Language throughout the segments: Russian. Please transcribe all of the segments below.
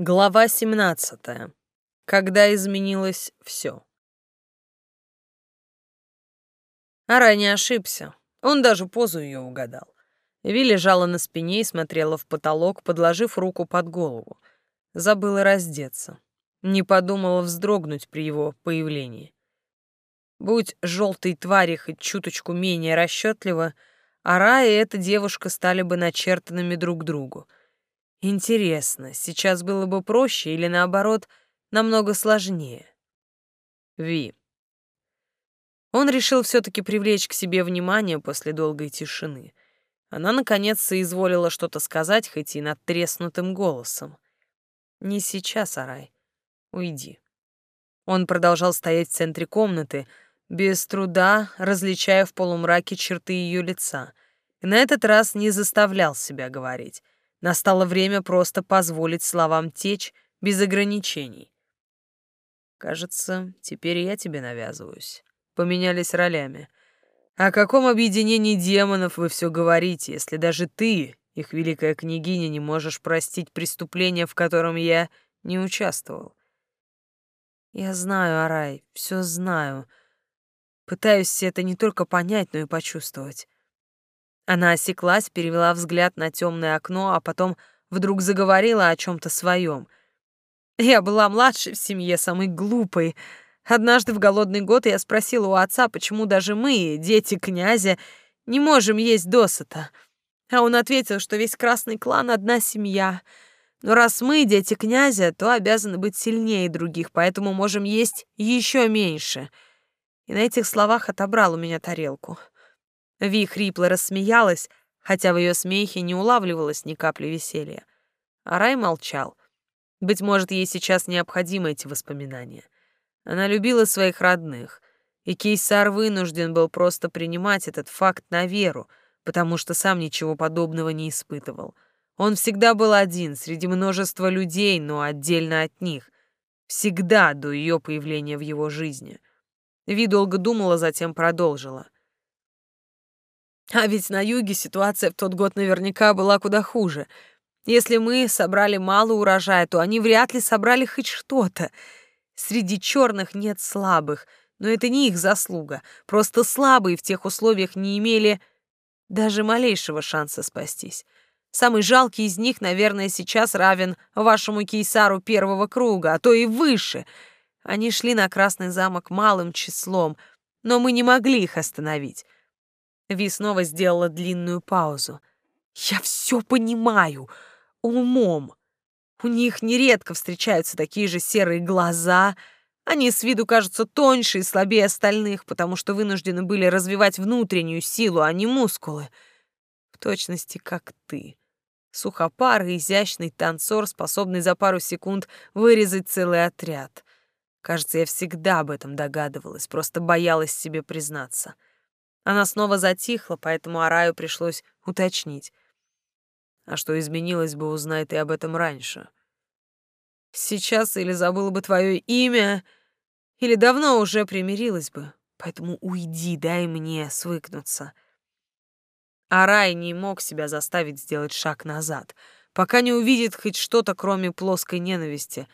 Глава 17. Когда изменилось все. Ара не ошибся. Он даже позу ее угадал. Ви лежала на спине и смотрела в потолок, подложив руку под голову. Забыла раздеться. Не подумала вздрогнуть при его появлении. Будь желтой твари хоть чуточку менее расчетлива, Ара и эта девушка стали бы начертанными друг другу — Интересно, сейчас было бы проще или наоборот, намного сложнее? Ви. Он решил все-таки привлечь к себе внимание после долгой тишины. Она, наконец, соизволила что-то сказать, хоть и надтреснутым голосом. «Не сейчас, Арай. Уйди». Он продолжал стоять в центре комнаты, без труда различая в полумраке черты ее лица, и на этот раз не заставлял себя говорить — Настало время просто позволить словам течь без ограничений. Кажется, теперь я тебе навязываюсь. Поменялись ролями. О каком объединении демонов вы все говорите, если даже ты, их великая княгиня, не можешь простить преступление, в котором я не участвовал? Я знаю, Арай, все знаю. Пытаюсь это не только понять, но и почувствовать. Она осеклась, перевела взгляд на темное окно, а потом вдруг заговорила о чем-то своем. Я была младшей в семье, самой глупой. Однажды в голодный год я спросила у отца, почему даже мы, дети князя, не можем есть досыта. А он ответил, что весь красный клан — одна семья. Но раз мы дети князя, то обязаны быть сильнее других, поэтому можем есть еще меньше. И на этих словах отобрал у меня тарелку. Ви хрипло рассмеялась, хотя в ее смехе не улавливалось ни капли веселья. А Рай молчал. Быть может, ей сейчас необходимы эти воспоминания. Она любила своих родных, и Кейсар вынужден был просто принимать этот факт на веру, потому что сам ничего подобного не испытывал. Он всегда был один, среди множества людей, но отдельно от них. Всегда до ее появления в его жизни. Ви долго думала, затем продолжила — а ведь на юге ситуация в тот год наверняка была куда хуже. Если мы собрали мало урожая, то они вряд ли собрали хоть что-то. Среди черных нет слабых, но это не их заслуга. Просто слабые в тех условиях не имели даже малейшего шанса спастись. Самый жалкий из них, наверное, сейчас равен вашему кейсару первого круга, а то и выше. Они шли на Красный замок малым числом, но мы не могли их остановить. Ви снова сделала длинную паузу. «Я все понимаю. Умом. У них нередко встречаются такие же серые глаза. Они с виду кажутся тоньше и слабее остальных, потому что вынуждены были развивать внутреннюю силу, а не мускулы. В точности, как ты. Сухопарый, изящный танцор, способный за пару секунд вырезать целый отряд. Кажется, я всегда об этом догадывалась, просто боялась себе признаться». Она снова затихла, поэтому Араю пришлось уточнить. А что изменилось бы, узнай ты об этом раньше. Сейчас или забыла бы твое имя, или давно уже примирилась бы. Поэтому уйди, дай мне свыкнуться. Арай не мог себя заставить сделать шаг назад, пока не увидит хоть что-то, кроме плоской ненависти.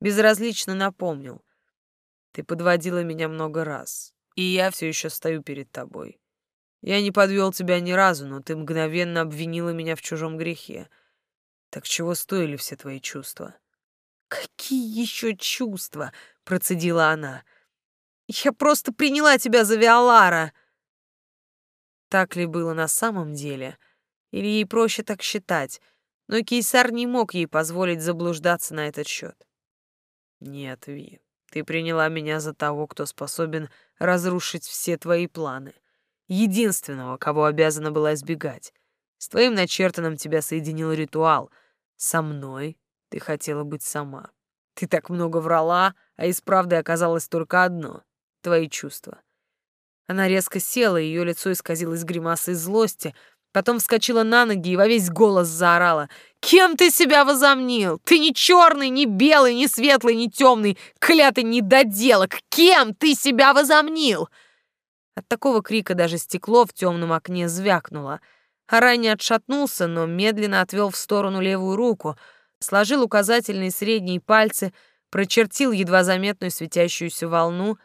Безразлично напомнил. Ты подводила меня много раз и я все еще стою перед тобой. Я не подвел тебя ни разу, но ты мгновенно обвинила меня в чужом грехе. Так чего стоили все твои чувства? Какие еще чувства? процедила она. Я просто приняла тебя за Виолара. Так ли было на самом деле? Или ей проще так считать? Но Кейсар не мог ей позволить заблуждаться на этот счет. Нет, Ви, ты приняла меня за того, кто способен разрушить все твои планы. Единственного, кого обязана была избегать. С твоим начертанным тебя соединил ритуал. Со мной ты хотела быть сама. Ты так много врала, а из правды оказалось только одно — твои чувства. Она резко села, ее лицо исказилось гримасой злости, потом вскочила на ноги и во весь голос заорала. «Кем ты себя возомнил? Ты не черный, не белый, не светлый, не темный, клятый недоделок! Кем ты себя возомнил?» От такого крика даже стекло в темном окне звякнуло. Арай не отшатнулся, но медленно отвел в сторону левую руку, сложил указательные средние пальцы, прочертил едва заметную светящуюся волну.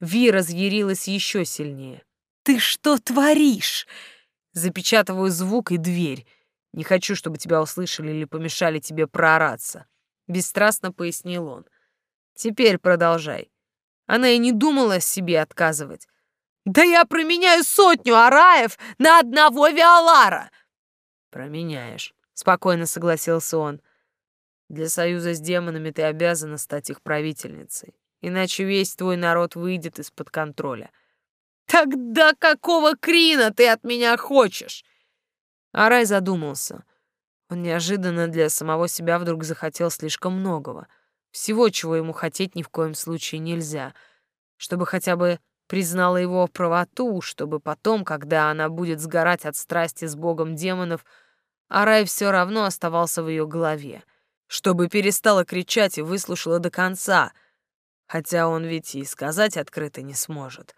Ви разъярилась еще сильнее. «Ты что творишь?» Запечатываю звук и дверь. Не хочу, чтобы тебя услышали или помешали тебе проораться. Бесстрастно пояснил он. Теперь продолжай. Она и не думала себе отказывать. «Да я променяю сотню араев на одного Виолара!» «Променяешь», — спокойно согласился он. «Для союза с демонами ты обязана стать их правительницей, иначе весь твой народ выйдет из-под контроля». «Тогда какого крина ты от меня хочешь?» Арай задумался. Он неожиданно для самого себя вдруг захотел слишком многого. Всего, чего ему хотеть ни в коем случае нельзя. Чтобы хотя бы признала его правоту, чтобы потом, когда она будет сгорать от страсти с богом демонов, Арай все равно оставался в ее голове. Чтобы перестала кричать и выслушала до конца, хотя он ведь и сказать открыто не сможет.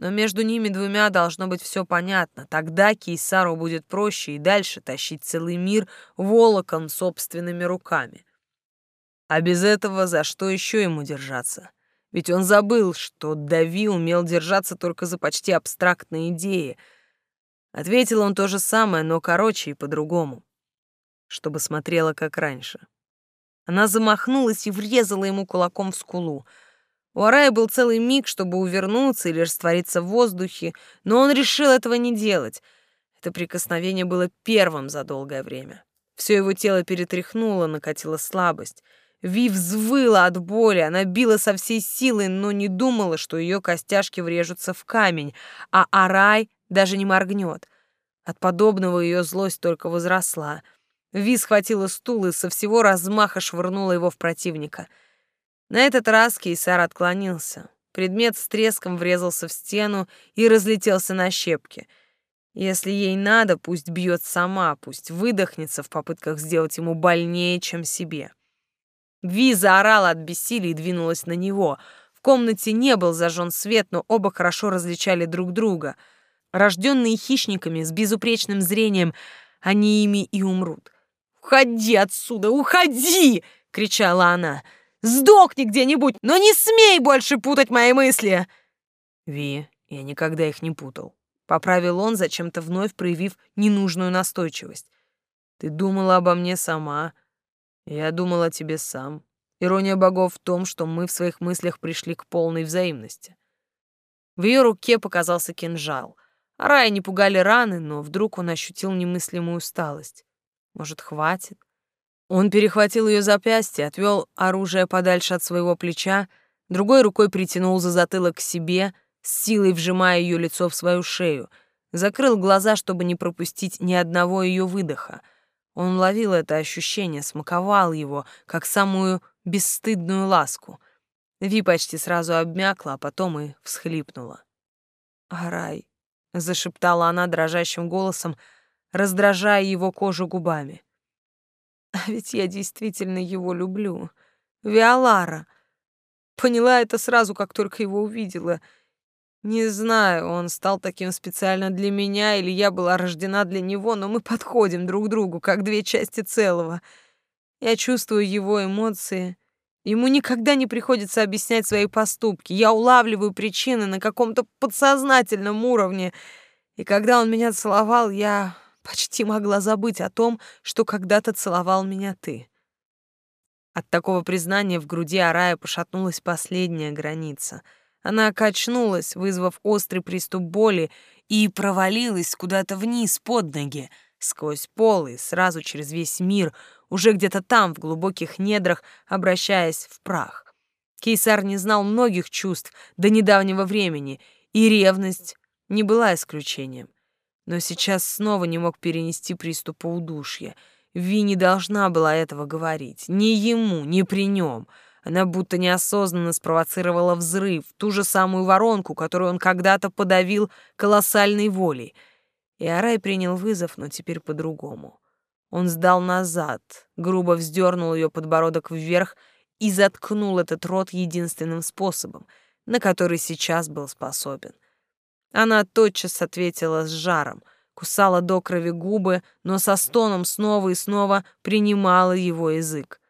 Но между ними двумя должно быть все понятно. Тогда Кейсару будет проще и дальше тащить целый мир волоком собственными руками. А без этого за что еще ему держаться? Ведь он забыл, что Дави умел держаться только за почти абстрактные идеи. Ответил он то же самое, но короче и по-другому. Чтобы смотрела, как раньше. Она замахнулась и врезала ему кулаком в скулу. У Арая был целый миг, чтобы увернуться или раствориться в воздухе, но он решил этого не делать. Это прикосновение было первым за долгое время. Все его тело перетряхнуло, накатила слабость — Ви взвыла от боли, она била со всей силы, но не думала, что ее костяшки врежутся в камень, а Арай даже не моргнет. От подобного ее злость только возросла. Ви схватила стул и со всего размаха швырнула его в противника. На этот раз Кейсар отклонился. Предмет с треском врезался в стену и разлетелся на щепки. Если ей надо, пусть бьет сама, пусть выдохнется в попытках сделать ему больнее, чем себе. Ви заорала от бессилия и двинулась на него. В комнате не был зажжен свет, но оба хорошо различали друг друга. Рожденные хищниками с безупречным зрением, они ими и умрут. «Уходи отсюда, уходи!» — кричала она. «Сдохни где-нибудь, но не смей больше путать мои мысли!» «Ви, я никогда их не путал», — поправил он, зачем-то вновь проявив ненужную настойчивость. «Ты думала обо мне сама, я думал о тебе сам. Ирония богов в том, что мы в своих мыслях пришли к полной взаимности. В ее руке показался кинжал. Рая не пугали раны, но вдруг он ощутил немыслимую усталость. Может, хватит? Он перехватил ее запястье, отвел оружие подальше от своего плеча, другой рукой притянул за затылок к себе, с силой вжимая ее лицо в свою шею, закрыл глаза, чтобы не пропустить ни одного ее выдоха — он ловил это ощущение, смаковал его, как самую бесстыдную ласку. Ви почти сразу обмякла, а потом и всхлипнула. «Арай», — зашептала она дрожащим голосом, раздражая его кожу губами. «А ведь я действительно его люблю. Виолара. Поняла это сразу, как только его увидела — не знаю, он стал таким специально для меня или я была рождена для него, но мы подходим друг другу, как две части целого. Я чувствую его эмоции. Ему никогда не приходится объяснять свои поступки. Я улавливаю причины на каком-то подсознательном уровне. И когда он меня целовал, я почти могла забыть о том, что когда-то целовал меня ты. От такого признания в груди Арая пошатнулась последняя граница — она качнулась, вызвав острый приступ боли, и провалилась куда-то вниз под ноги, сквозь пол и сразу через весь мир, уже где-то там, в глубоких недрах, обращаясь в прах. Кейсар не знал многих чувств до недавнего времени, и ревность не была исключением. Но сейчас снова не мог перенести приступа удушья. Ви не должна была этого говорить. Ни ему, ни при нем — она будто неосознанно спровоцировала взрыв, ту же самую воронку, которую он когда-то подавил колоссальной волей. И Арай принял вызов, но теперь по-другому. Он сдал назад, грубо вздернул ее подбородок вверх и заткнул этот рот единственным способом, на который сейчас был способен. Она тотчас ответила с жаром, кусала до крови губы, но со стоном снова и снова принимала его язык.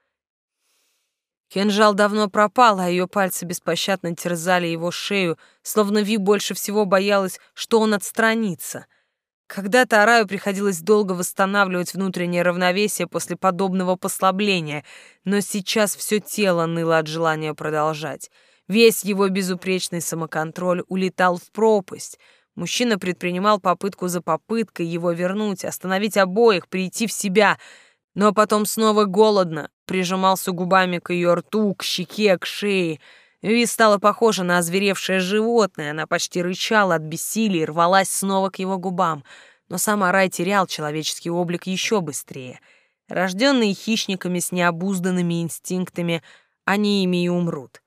Кинжал давно пропал, а ее пальцы беспощадно терзали его шею, словно Ви больше всего боялась, что он отстранится. Когда-то Араю приходилось долго восстанавливать внутреннее равновесие после подобного послабления, но сейчас все тело ныло от желания продолжать. Весь его безупречный самоконтроль улетал в пропасть. Мужчина предпринимал попытку за попыткой его вернуть, остановить обоих, прийти в себя — но потом снова голодно, прижимался губами к ее рту, к щеке, к шее. Ви стала похожа на озверевшее животное, она почти рычала от бессилия и рвалась снова к его губам. Но сам Арай терял человеческий облик еще быстрее. Рожденные хищниками с необузданными инстинктами, они ими и умрут.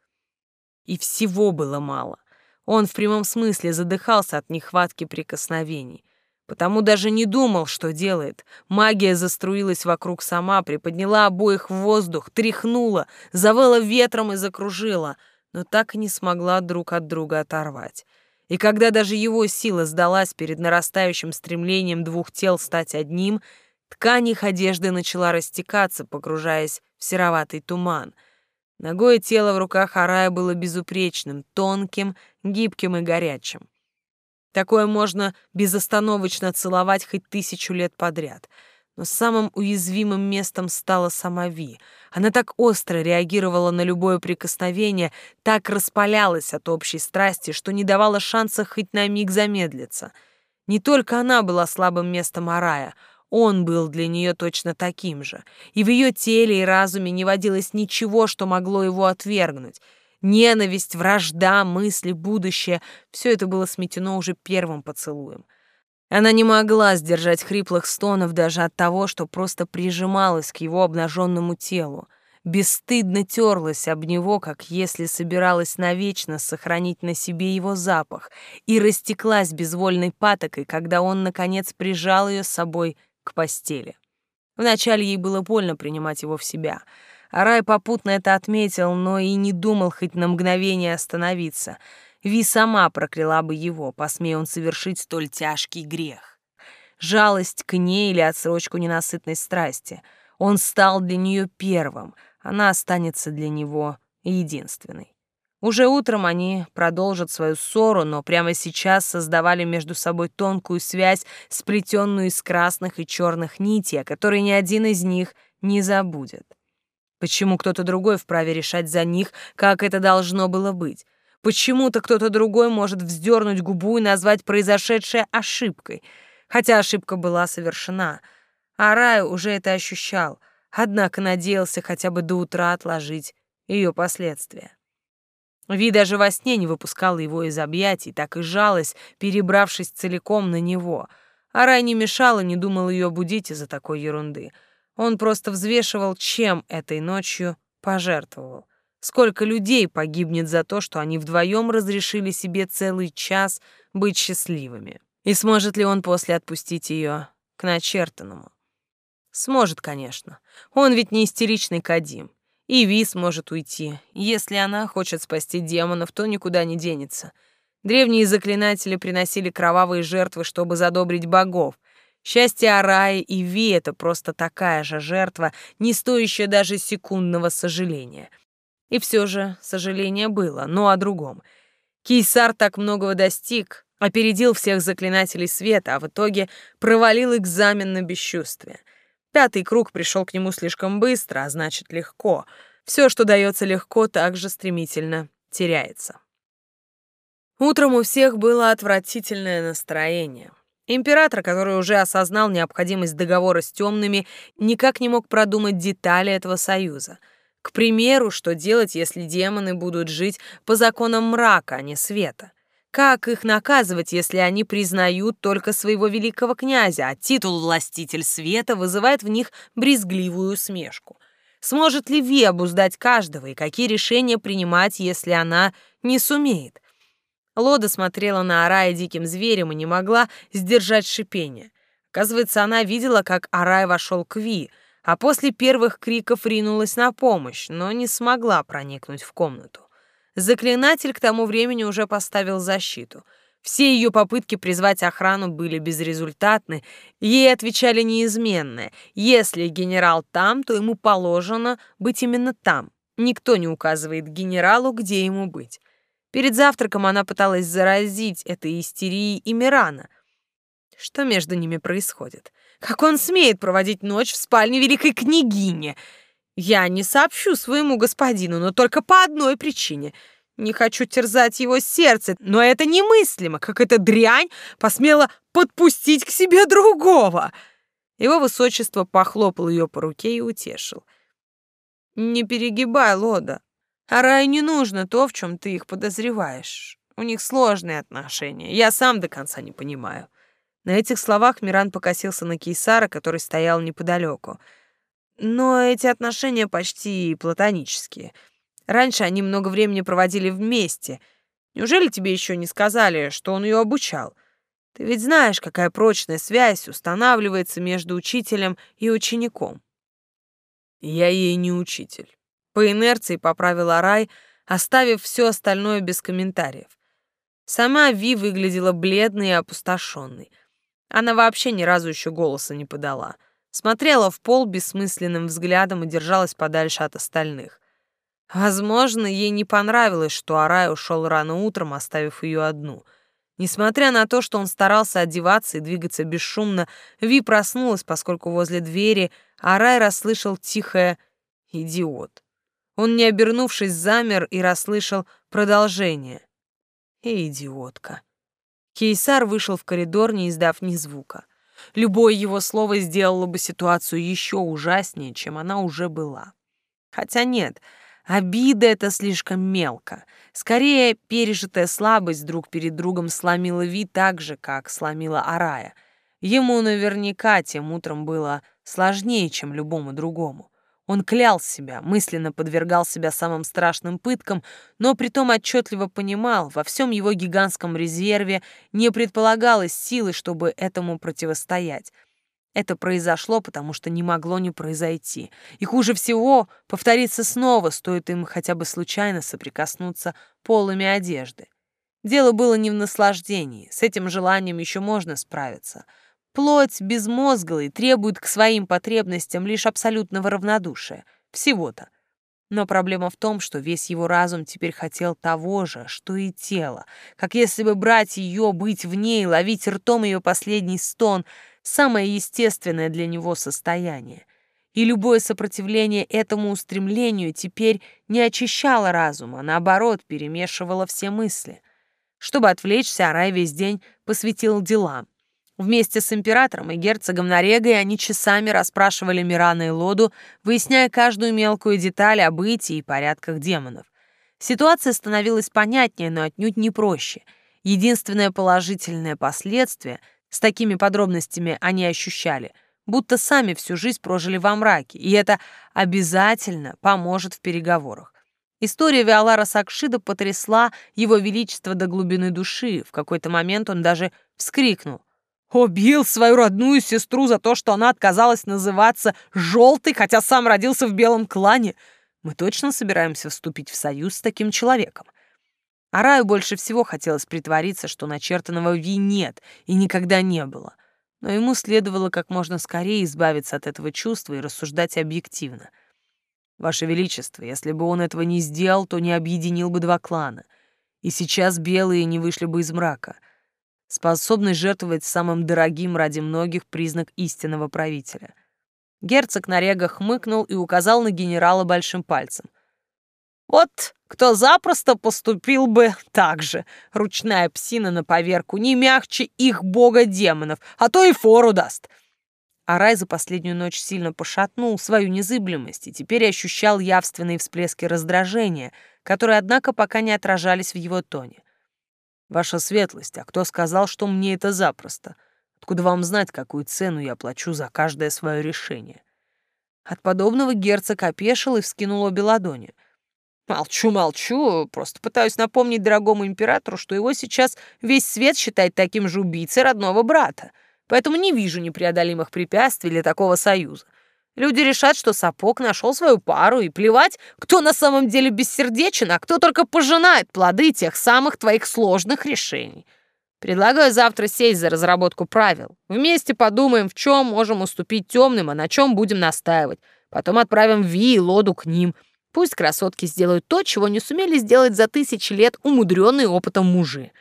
И всего было мало. Он в прямом смысле задыхался от нехватки прикосновений потому даже не думал, что делает. Магия заструилась вокруг сама, приподняла обоих в воздух, тряхнула, завыла ветром и закружила, но так и не смогла друг от друга оторвать. И когда даже его сила сдалась перед нарастающим стремлением двух тел стать одним, ткань их одежды начала растекаться, погружаясь в сероватый туман. Ногое тело в руках Арая было безупречным, тонким, гибким и горячим. Такое можно безостановочно целовать хоть тысячу лет подряд. Но самым уязвимым местом стала сама Ви. Она так остро реагировала на любое прикосновение, так распалялась от общей страсти, что не давала шанса хоть на миг замедлиться. Не только она была слабым местом Арая, он был для нее точно таким же. И в ее теле и разуме не водилось ничего, что могло его отвергнуть — Ненависть, вражда, мысли, будущее — все это было сметено уже первым поцелуем. Она не могла сдержать хриплых стонов даже от того, что просто прижималась к его обнаженному телу, бесстыдно терлась об него, как если собиралась навечно сохранить на себе его запах, и растеклась безвольной патокой, когда он, наконец, прижал ее с собой к постели. Вначале ей было больно принимать его в себя — Арай попутно это отметил, но и не думал хоть на мгновение остановиться. Ви сама прокляла бы его, посмея он совершить столь тяжкий грех. Жалость к ней или отсрочку ненасытной страсти. Он стал для нее первым, она останется для него единственной. Уже утром они продолжат свою ссору, но прямо сейчас создавали между собой тонкую связь, сплетенную из красных и черных нитей, о которой ни один из них не забудет. Почему кто-то другой вправе решать за них, как это должно было быть? Почему-то кто-то другой может вздернуть губу и назвать произошедшее ошибкой, хотя ошибка была совершена. А Рай уже это ощущал, однако надеялся хотя бы до утра отложить ее последствия. Ви даже во сне не выпускала его из объятий, так и жалась, перебравшись целиком на него. А Рай не мешала, не думал ее будить из-за такой ерунды — он просто взвешивал, чем этой ночью пожертвовал. Сколько людей погибнет за то, что они вдвоем разрешили себе целый час быть счастливыми. И сможет ли он после отпустить ее к начертанному? Сможет, конечно. Он ведь не истеричный Кадим. И Ви сможет уйти. Если она хочет спасти демонов, то никуда не денется. Древние заклинатели приносили кровавые жертвы, чтобы задобрить богов — Счастье Араи и Ви — это просто такая же жертва, не стоящая даже секундного сожаления. И все же сожаление было, но о другом. Кейсар так многого достиг, опередил всех заклинателей света, а в итоге провалил экзамен на бесчувствие. Пятый круг пришел к нему слишком быстро, а значит легко. Все, что дается легко, также стремительно теряется. Утром у всех было отвратительное настроение. Император, который уже осознал необходимость договора с темными, никак не мог продумать детали этого союза. К примеру, что делать, если демоны будут жить по законам мрака, а не света? Как их наказывать, если они признают только своего великого князя, а титул «властитель света» вызывает в них брезгливую усмешку? Сможет ли Ви обуздать каждого и какие решения принимать, если она не сумеет? Лода смотрела на Арая диким зверем и не могла сдержать шипение. Оказывается, она видела, как Арай вошел к Ви, а после первых криков ринулась на помощь, но не смогла проникнуть в комнату. Заклинатель к тому времени уже поставил защиту. Все ее попытки призвать охрану были безрезультатны, ей отвечали неизменное. Если генерал там, то ему положено быть именно там. Никто не указывает генералу, где ему быть. Перед завтраком она пыталась заразить этой истерией и. Что между ними происходит? Как он смеет проводить ночь в спальне великой княгини? Я не сообщу своему господину, но только по одной причине — не хочу терзать его сердце, но это немыслимо, как эта дрянь посмела подпустить к себе другого. Его высочество похлопал ее по руке и утешил. Не перегибай, Лода. А Рай не нужно то, в чем ты их подозреваешь. У них сложные отношения. Я сам до конца не понимаю. На этих словах Миран покосился на Кейсара, который стоял неподалеку. Но эти отношения почти платонические — Раньше они много времени проводили вместе. Неужели тебе еще не сказали, что он ее обучал? Ты ведь знаешь, какая прочная связь устанавливается между учителем и учеником. Я ей не учитель. По инерции поправила Рай, оставив все остальное без комментариев. Сама Ви выглядела бледной и опустошенной. Она вообще ни разу еще голоса не подала. Смотрела в пол бессмысленным взглядом и держалась подальше от остальных. Возможно, ей не понравилось, что Арай ушел рано утром, оставив ее одну. Несмотря на то, что он старался одеваться и двигаться бесшумно, Ви проснулась, поскольку возле двери Арай расслышал тихое «идиот». Он, не обернувшись, замер и расслышал продолжение. Идиотка. Кейсар вышел в коридор, не издав ни звука. Любое его слово сделало бы ситуацию еще ужаснее, чем она уже была. Хотя нет, Обида — это слишком мелко. Скорее, пережитая слабость друг перед другом сломила Ви так же, как сломила Арая. Ему наверняка тем утром было сложнее, чем любому другому. Он клял себя, мысленно подвергал себя самым страшным пыткам, но притом отчетливо понимал, во всем его гигантском резерве не предполагалось силы, чтобы этому противостоять. Это произошло, потому что не могло не произойти. И хуже всего повториться снова, стоит им хотя бы случайно соприкоснуться полами одежды. Дело было не в наслаждении, с этим желанием еще можно справиться. Плоть безмозглой требует к своим потребностям лишь абсолютного равнодушия. Всего-то. Но проблема в том, что весь его разум теперь хотел того же, что и тело. Как если бы брать ее, быть в ней, ловить ртом ее последний стон — самое естественное для него состояние. И любое сопротивление этому устремлению теперь не очищало разум, а наоборот перемешивало все мысли. Чтобы отвлечься, Арай весь день посвятил делам. Вместе с императором и герцогом Нарегой они часами расспрашивали Мирана и Лоду, выясняя каждую мелкую деталь о бытии и порядках демонов. Ситуация становилась понятнее, но отнюдь не проще. Единственное положительное последствие — с такими подробностями они ощущали, будто сами всю жизнь прожили во мраке, и это обязательно поможет в переговорах. История Виолара Сакшида потрясла его величество до глубины души. В какой-то момент он даже вскрикнул. «Убил свою родную сестру за то, что она отказалась называться «желтой», хотя сам родился в белом клане. Мы точно собираемся вступить в союз с таким человеком?» А Раю больше всего хотелось притвориться, что начертанного Ви нет и никогда не было. Но ему следовало как можно скорее избавиться от этого чувства и рассуждать объективно. «Ваше Величество, если бы он этого не сделал, то не объединил бы два клана. И сейчас белые не вышли бы из мрака. Способность жертвовать самым дорогим ради многих признак истинного правителя». Герцог Нарега хмыкнул и указал на генерала большим пальцем. Вот кто запросто поступил бы так же. Ручная псина на поверку не мягче их бога-демонов, а то и фору даст. Арай за последнюю ночь сильно пошатнул свою незыблемость и теперь ощущал явственные всплески раздражения, которые, однако, пока не отражались в его тоне. «Ваша светлость, а кто сказал, что мне это запросто? Откуда вам знать, какую цену я плачу за каждое свое решение?» От подобного герцог опешил и вскинул обе ладони — Молчу, молчу, просто пытаюсь напомнить дорогому императору, что его сейчас весь свет считает таким же убийцей родного брата. Поэтому не вижу непреодолимых препятствий для такого союза. Люди решат, что сапог нашел свою пару, и плевать, кто на самом деле бессердечен, а кто только пожинает плоды тех самых твоих сложных решений. Предлагаю завтра сесть за разработку правил. Вместе подумаем, в чем можем уступить темным, а на чем будем настаивать. Потом отправим Ви и Лоду к ним. Пусть красотки сделают то, чего не сумели сделать за тысячи лет умудренные опытом мужи.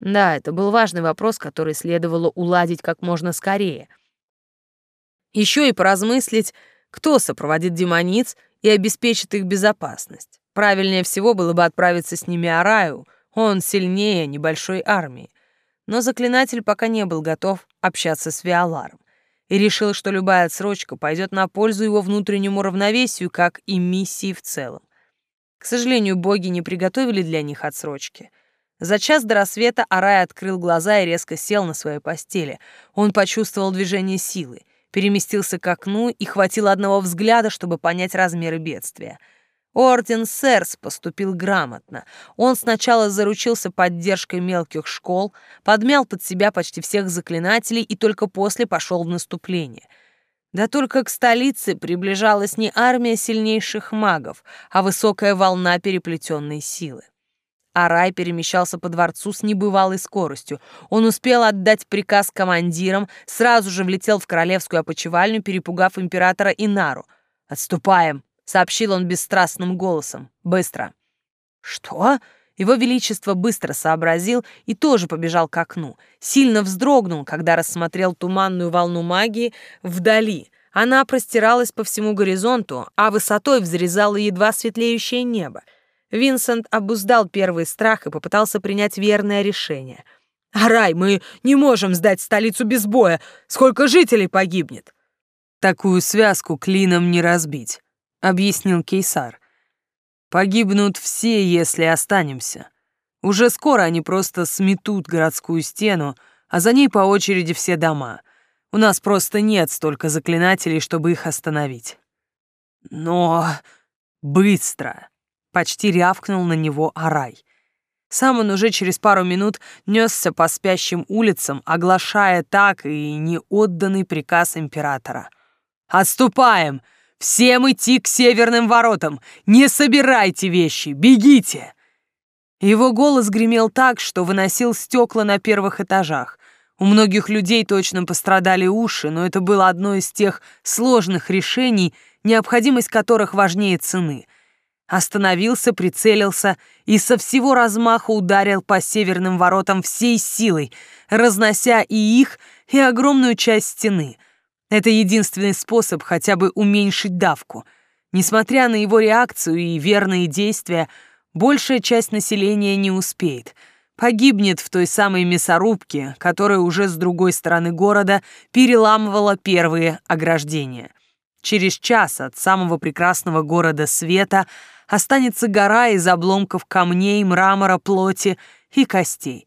Да, это был важный вопрос, который следовало уладить как можно скорее. Еще и поразмыслить, кто сопроводит демониц и обеспечит их безопасность. Правильнее всего было бы отправиться с ними Араю, он сильнее небольшой армии. Но заклинатель пока не был готов общаться с Виоларом и решил, что любая отсрочка пойдет на пользу его внутреннему равновесию, как и миссии в целом. К сожалению, боги не приготовили для них отсрочки. За час до рассвета Арай открыл глаза и резко сел на своей постели. Он почувствовал движение силы, переместился к окну и хватило одного взгляда, чтобы понять размеры бедствия — Орден Сэрс поступил грамотно. Он сначала заручился поддержкой мелких школ, подмял под себя почти всех заклинателей и только после пошел в наступление. Да только к столице приближалась не армия сильнейших магов, а высокая волна переплетенной силы. Арай перемещался по дворцу с небывалой скоростью. Он успел отдать приказ командирам, сразу же влетел в королевскую опочивальню, перепугав императора Инару. «Отступаем!» сообщил он бесстрастным голосом. Быстро. Что? Его Величество быстро сообразил и тоже побежал к окну. Сильно вздрогнул, когда рассмотрел туманную волну магии вдали. Она простиралась по всему горизонту, а высотой взрезала едва светлеющее небо. Винсент обуздал первый страх и попытался принять верное решение. «Арай, мы не можем сдать столицу без боя! Сколько жителей погибнет!» «Такую связку клином не разбить объяснил Кейсар. Погибнут все, если останемся. Уже скоро они просто сметут городскую стену, а за ней по очереди все дома. У нас просто нет столько заклинателей, чтобы их остановить. Но быстро, почти рявкнул на него Арай. Сам он уже через пару минут несся по спящим улицам, оглашая так и неотданный приказ императора. «Отступаем! Всем идти к северным воротам! Не собирайте вещи! Бегите!» Его голос гремел так, что выносил стекла на первых этажах. У многих людей точно пострадали уши, но это было одно из тех сложных решений, необходимость которых важнее цены. Остановился, прицелился и со всего размаха ударил по северным воротам всей силой, разнося и их, и огромную часть стены — это единственный способ хотя бы уменьшить давку. Несмотря на его реакцию и верные действия, большая часть населения не успеет. Погибнет в той самой мясорубке, которая уже с другой стороны города переламывала первые ограждения. Через час от самого прекрасного города света останется гора из обломков камней, мрамора, плоти и костей.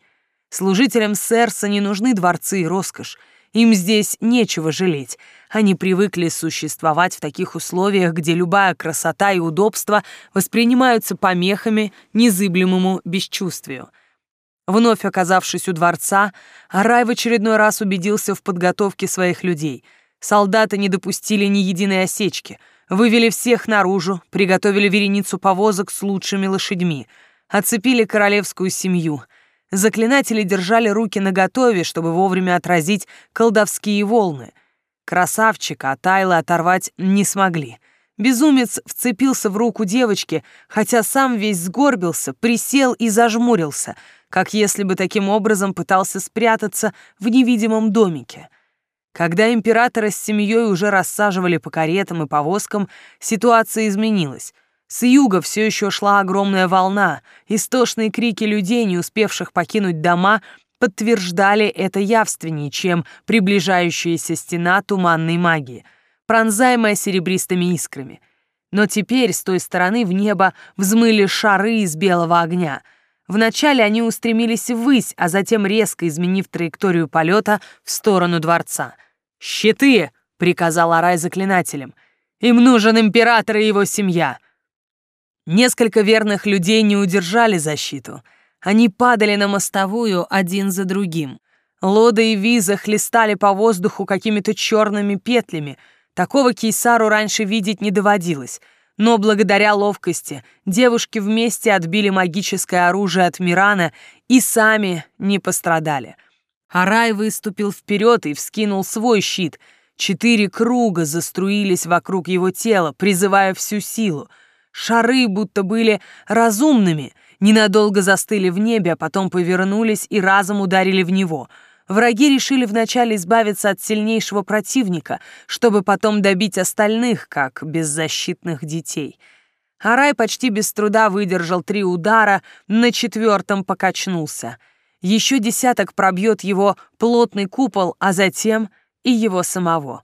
Служителям Серса не нужны дворцы и роскошь. Им здесь нечего жалеть. Они привыкли существовать в таких условиях, где любая красота и удобство воспринимаются помехами незыблемому бесчувствию. Вновь оказавшись у дворца, Арай в очередной раз убедился в подготовке своих людей. Солдаты не допустили ни единой осечки, вывели всех наружу, приготовили вереницу повозок с лучшими лошадьми, оцепили королевскую семью — Заклинатели держали руки наготове, чтобы вовремя отразить колдовские волны. Красавчика от Айлы оторвать не смогли. Безумец вцепился в руку девочки, хотя сам весь сгорбился, присел и зажмурился, как если бы таким образом пытался спрятаться в невидимом домике. Когда императора с семьей уже рассаживали по каретам и повозкам, ситуация изменилась — с юга все еще шла огромная волна. Истошные крики людей, не успевших покинуть дома, подтверждали это явственнее, чем приближающаяся стена туманной магии, пронзаемая серебристыми искрами. Но теперь с той стороны в небо взмыли шары из белого огня. Вначале они устремились ввысь, а затем, резко изменив траекторию полета, в сторону дворца. «Щиты!» — приказал Арай заклинателям. «Им нужен император и его семья!» Несколько верных людей не удержали защиту. Они падали на мостовую один за другим. Лода и Виза хлестали по воздуху какими-то черными петлями. Такого Кейсару раньше видеть не доводилось. Но благодаря ловкости девушки вместе отбили магическое оружие от Мирана и сами не пострадали. Арай выступил вперед и вскинул свой щит. Четыре круга заструились вокруг его тела, призывая всю силу. Шары будто были разумными, ненадолго застыли в небе, а потом повернулись и разом ударили в него — Враги решили вначале избавиться от сильнейшего противника, чтобы потом добить остальных, как беззащитных детей. Арай почти без труда выдержал три удара, на четвертом покачнулся. Еще десяток пробьет его плотный купол, а затем и его самого.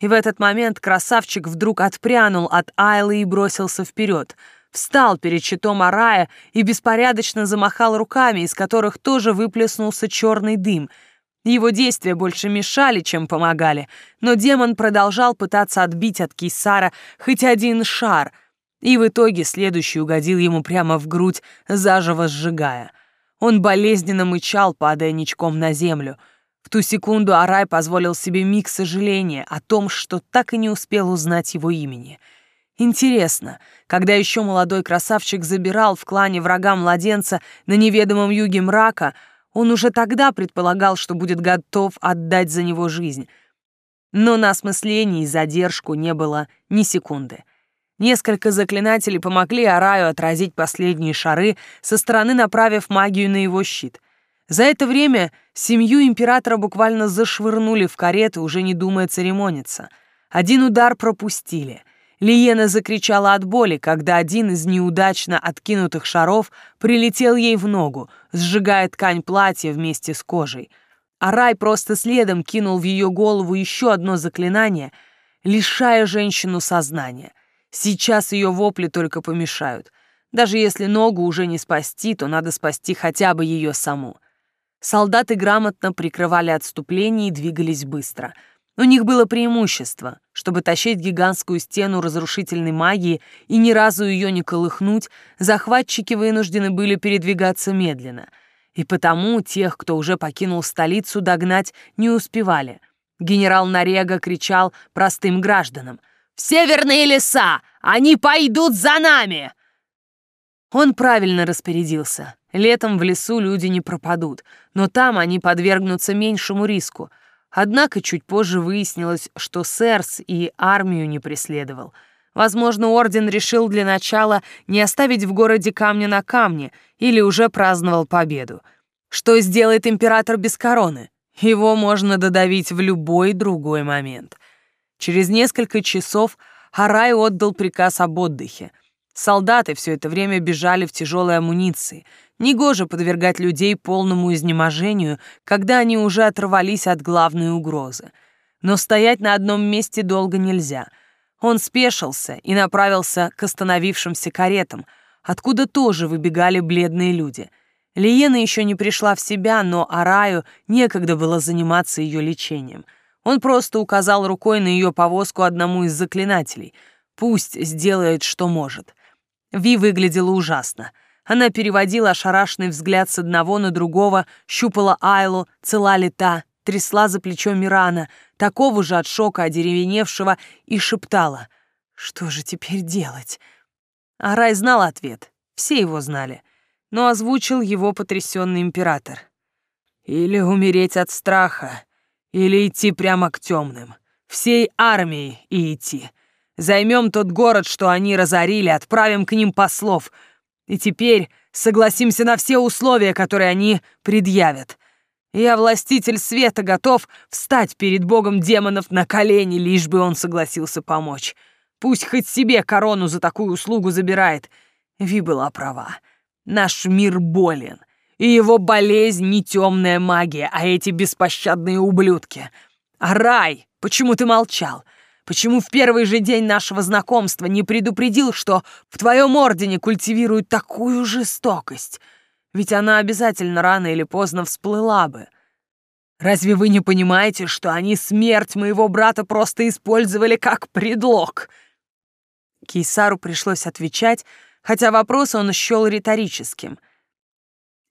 И в этот момент красавчик вдруг отпрянул от Айлы и бросился вперед — встал перед щитом Арая и беспорядочно замахал руками, из которых тоже выплеснулся черный дым — его действия больше мешали, чем помогали, но демон продолжал пытаться отбить от Кейсара хоть один шар, и в итоге следующий угодил ему прямо в грудь, заживо сжигая. Он болезненно мычал, падая ничком на землю. В ту секунду Арай позволил себе миг сожаления о том, что так и не успел узнать его имени. Интересно, когда еще молодой красавчик забирал в клане врага младенца на неведомом юге мрака — он уже тогда предполагал, что будет готов отдать за него жизнь. Но на осмысление и задержку не было ни секунды. Несколько заклинателей помогли Араю отразить последние шары, со стороны направив магию на его щит. За это время семью императора буквально зашвырнули в карету, уже не думая церемониться. Один удар пропустили — Лиена закричала от боли, когда один из неудачно откинутых шаров прилетел ей в ногу, сжигая ткань платья вместе с кожей. А Рай просто следом кинул в ее голову еще одно заклинание, лишая женщину сознания. Сейчас ее вопли только помешают. Даже если ногу уже не спасти, то надо спасти хотя бы ее саму. Солдаты грамотно прикрывали отступление и двигались быстро — у них было преимущество. Чтобы тащить гигантскую стену разрушительной магии и ни разу ее не колыхнуть, захватчики вынуждены были передвигаться медленно. И потому тех, кто уже покинул столицу, догнать не успевали. Генерал Нарега кричал простым гражданам. «В северные леса! Они пойдут за нами!» Он правильно распорядился. Летом в лесу люди не пропадут, но там они подвергнутся меньшему риску — Однако чуть позже выяснилось, что Сэрс и армию не преследовал. Возможно, орден решил для начала не оставить в городе камня на камне или уже праздновал победу. Что сделает император без короны? Его можно додавить в любой другой момент. Через несколько часов Харай отдал приказ об отдыхе. Солдаты все это время бежали в тяжелой амуниции — Негоже подвергать людей полному изнеможению, когда они уже оторвались от главной угрозы. Но стоять на одном месте долго нельзя. Он спешился и направился к остановившимся каретам, откуда тоже выбегали бледные люди. Лиена еще не пришла в себя, но Араю некогда было заниматься ее лечением. Он просто указал рукой на ее повозку одному из заклинателей. Пусть сделает, что может. Ви выглядела ужасно — она переводила ошарашенный взгляд с одного на другого, щупала Айлу, цела ли та, трясла за плечо Мирана, такого же от шока одеревеневшего, и шептала. «Что же теперь делать?» А Рай знал ответ, все его знали, но озвучил его потрясенный император. «Или умереть от страха, или идти прямо к темным, всей армией и идти. Займем тот город, что они разорили, отправим к ним послов, и теперь согласимся на все условия, которые они предъявят. Я, властитель света, готов встать перед богом демонов на колени, лишь бы он согласился помочь. Пусть хоть себе корону за такую услугу забирает. Ви была права. Наш мир болен, и его болезнь не темная магия, а эти беспощадные ублюдки. А рай, почему ты молчал? — Почему в первый же день нашего знакомства не предупредил, что в твоем ордене культивируют такую жестокость? Ведь она обязательно рано или поздно всплыла бы. Разве вы не понимаете, что они смерть моего брата просто использовали как предлог?» Кейсару пришлось отвечать, хотя вопрос он счел риторическим.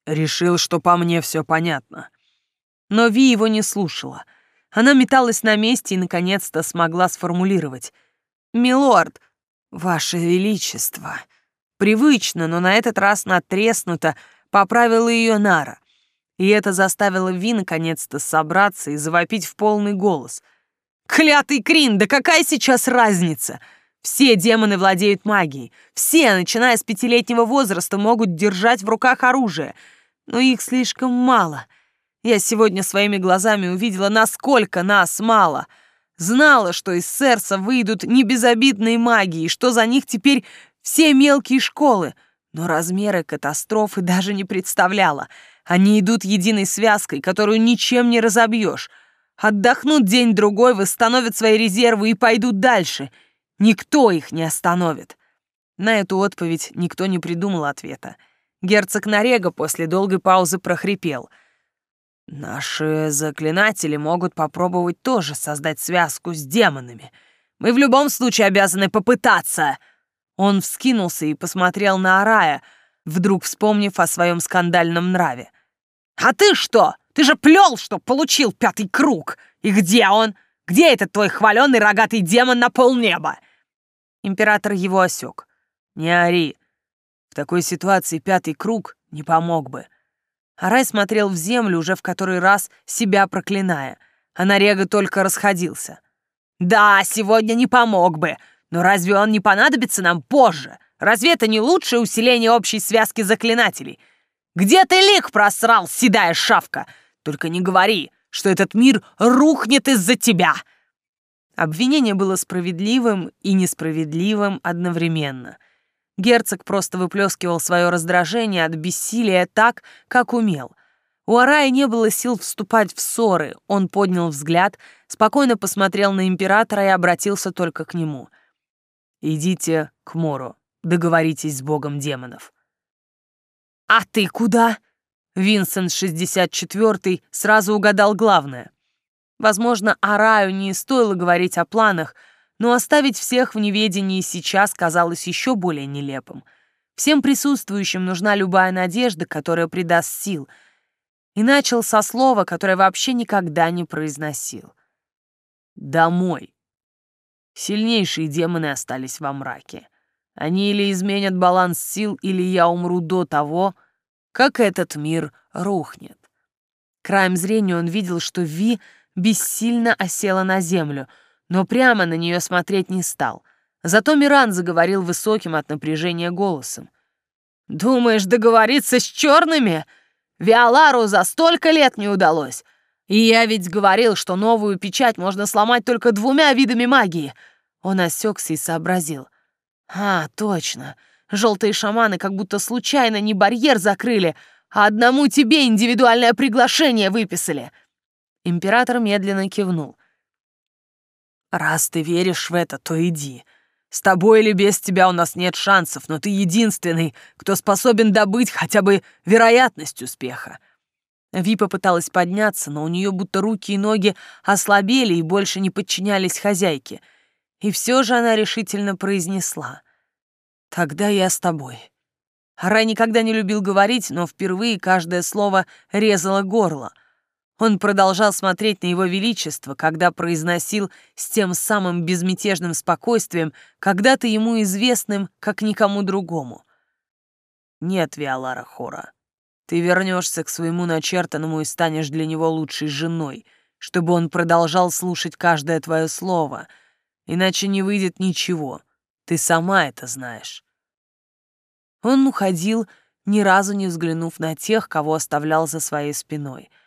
Решил, что по мне все понятно. Но Ви его не слушала — она металась на месте и, наконец-то, смогла сформулировать. «Милорд, «Ваше Величество!» Привычно, но на этот раз натреснуто, поправила ее Нара. И это заставило Ви наконец-то собраться и завопить в полный голос. «Клятый Крин, да какая сейчас разница? Все демоны владеют магией. Все, начиная с пятилетнего возраста, могут держать в руках оружие. Но их слишком мало. Я сегодня своими глазами увидела, насколько нас мало. Знала, что из Серса выйдут не безобидные маги, и что за них теперь все мелкие школы. Но размеры катастрофы даже не представляла. Они идут единой связкой, которую ничем не разобьешь. Отдохнут день-другой, восстановят свои резервы и пойдут дальше. Никто их не остановит. На эту отповедь никто не придумал ответа. Герцог Нарега после долгой паузы прохрипел — Наши заклинатели могут попробовать тоже создать связку с демонами. Мы в любом случае обязаны попытаться. Он вскинулся и посмотрел на Арая, вдруг вспомнив о своем скандальном нраве. А ты что? Ты же плел, что получил пятый круг. И где он? Где этот твой хваленый рогатый демон на полнеба? Император его осек. Не ори. В такой ситуации пятый круг не помог бы. Арай смотрел в землю, уже в который раз себя проклиная, а Нарега только расходился. «Да, сегодня не помог бы, но разве он не понадобится нам позже? Разве это не лучшее усиление общей связки заклинателей? Где ты лик просрал, седая шавка? Только не говори, что этот мир рухнет из-за тебя!» Обвинение было справедливым и несправедливым одновременно — Герцог просто выплескивал свое раздражение от бессилия так, как умел. У Арая не было сил вступать в ссоры. Он поднял взгляд, спокойно посмотрел на императора и обратился только к нему. «Идите к Мору, договоритесь с богом демонов». «А ты куда?» Винсент 64-й сразу угадал главное. Возможно, Араю не стоило говорить о планах, но оставить всех в неведении сейчас казалось еще более нелепым. Всем присутствующим нужна любая надежда, которая придаст сил. И начал со слова, которое вообще никогда не произносил. «Домой». Сильнейшие демоны остались во мраке. Они или изменят баланс сил, или я умру до того, как этот мир рухнет. Краем зрения он видел, что Ви бессильно осела на землю — но прямо на нее смотреть не стал. Зато Миран заговорил высоким от напряжения голосом. «Думаешь, договориться с черными? Виолару за столько лет не удалось. И я ведь говорил, что новую печать можно сломать только двумя видами магии». Он осекся и сообразил. «А, точно. Желтые шаманы как будто случайно не барьер закрыли, а одному тебе индивидуальное приглашение выписали». Император медленно кивнул. Раз ты веришь в это, то иди. С тобой или без тебя у нас нет шансов, но ты единственный, кто способен добыть хотя бы вероятность успеха. Ви попыталась подняться, но у нее будто руки и ноги ослабели и больше не подчинялись хозяйке. И все же она решительно произнесла. «Тогда я с тобой». Рай никогда не любил говорить, но впервые каждое слово резало горло — он продолжал смотреть на его величество, когда произносил с тем самым безмятежным спокойствием, когда-то ему известным, как никому другому. «Нет, Виолара Хора, ты вернешься к своему начертанному и станешь для него лучшей женой, чтобы он продолжал слушать каждое твое слово, иначе не выйдет ничего, ты сама это знаешь». Он уходил, ни разу не взглянув на тех, кого оставлял за своей спиной —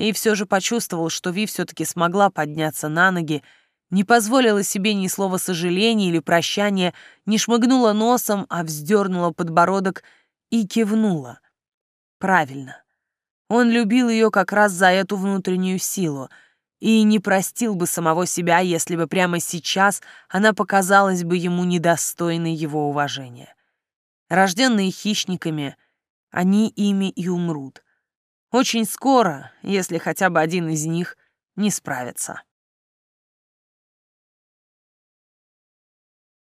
и все же почувствовал, что Ви все-таки смогла подняться на ноги, не позволила себе ни слова сожаления или прощания, не шмыгнула носом, а вздернула подбородок и кивнула. Правильно. Он любил ее как раз за эту внутреннюю силу и не простил бы самого себя, если бы прямо сейчас она показалась бы ему недостойной его уважения. Рожденные хищниками, они ими и умрут — очень скоро, если хотя бы один из них не справится.